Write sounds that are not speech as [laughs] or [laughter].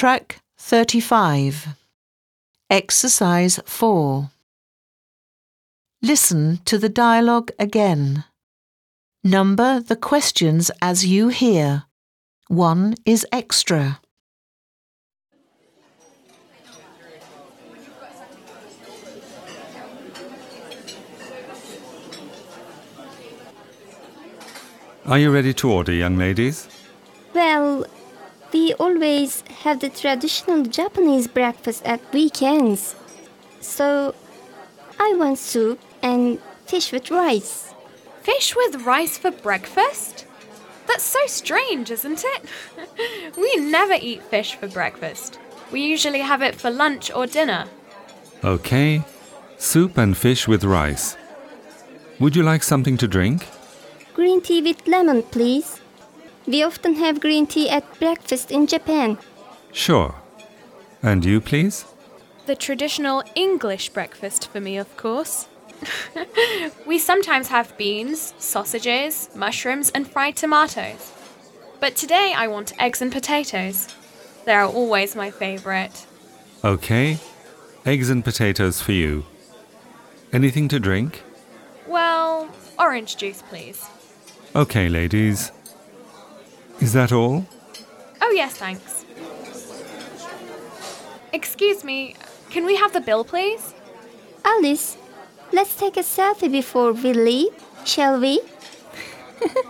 Track 35. Exercise 4. Listen to the dialogue again. Number the questions as you hear. One is extra. Are you ready to order, young ladies? Well, we always have the traditional Japanese breakfast at weekends. So, I want soup and fish with rice. Fish with rice for breakfast? That's so strange, isn't it? [laughs] we never eat fish for breakfast. We usually have it for lunch or dinner. Okay. Soup and fish with rice. Would you like something to drink? Green tea with lemon, please. We often have green tea at breakfast in Japan. Sure. And you, please? The traditional English breakfast for me, of course. [laughs] we sometimes have beans, sausages, mushrooms, and fried tomatoes. But today I want eggs and potatoes. They are always my favourite. Okay. Eggs and potatoes for you. Anything to drink? Well, orange juice, please. Okay, ladies. Is that all? Oh, yes, thanks. Excuse me, can we have the bill, please? Alice, let's take a selfie before we leave, shall we? [laughs]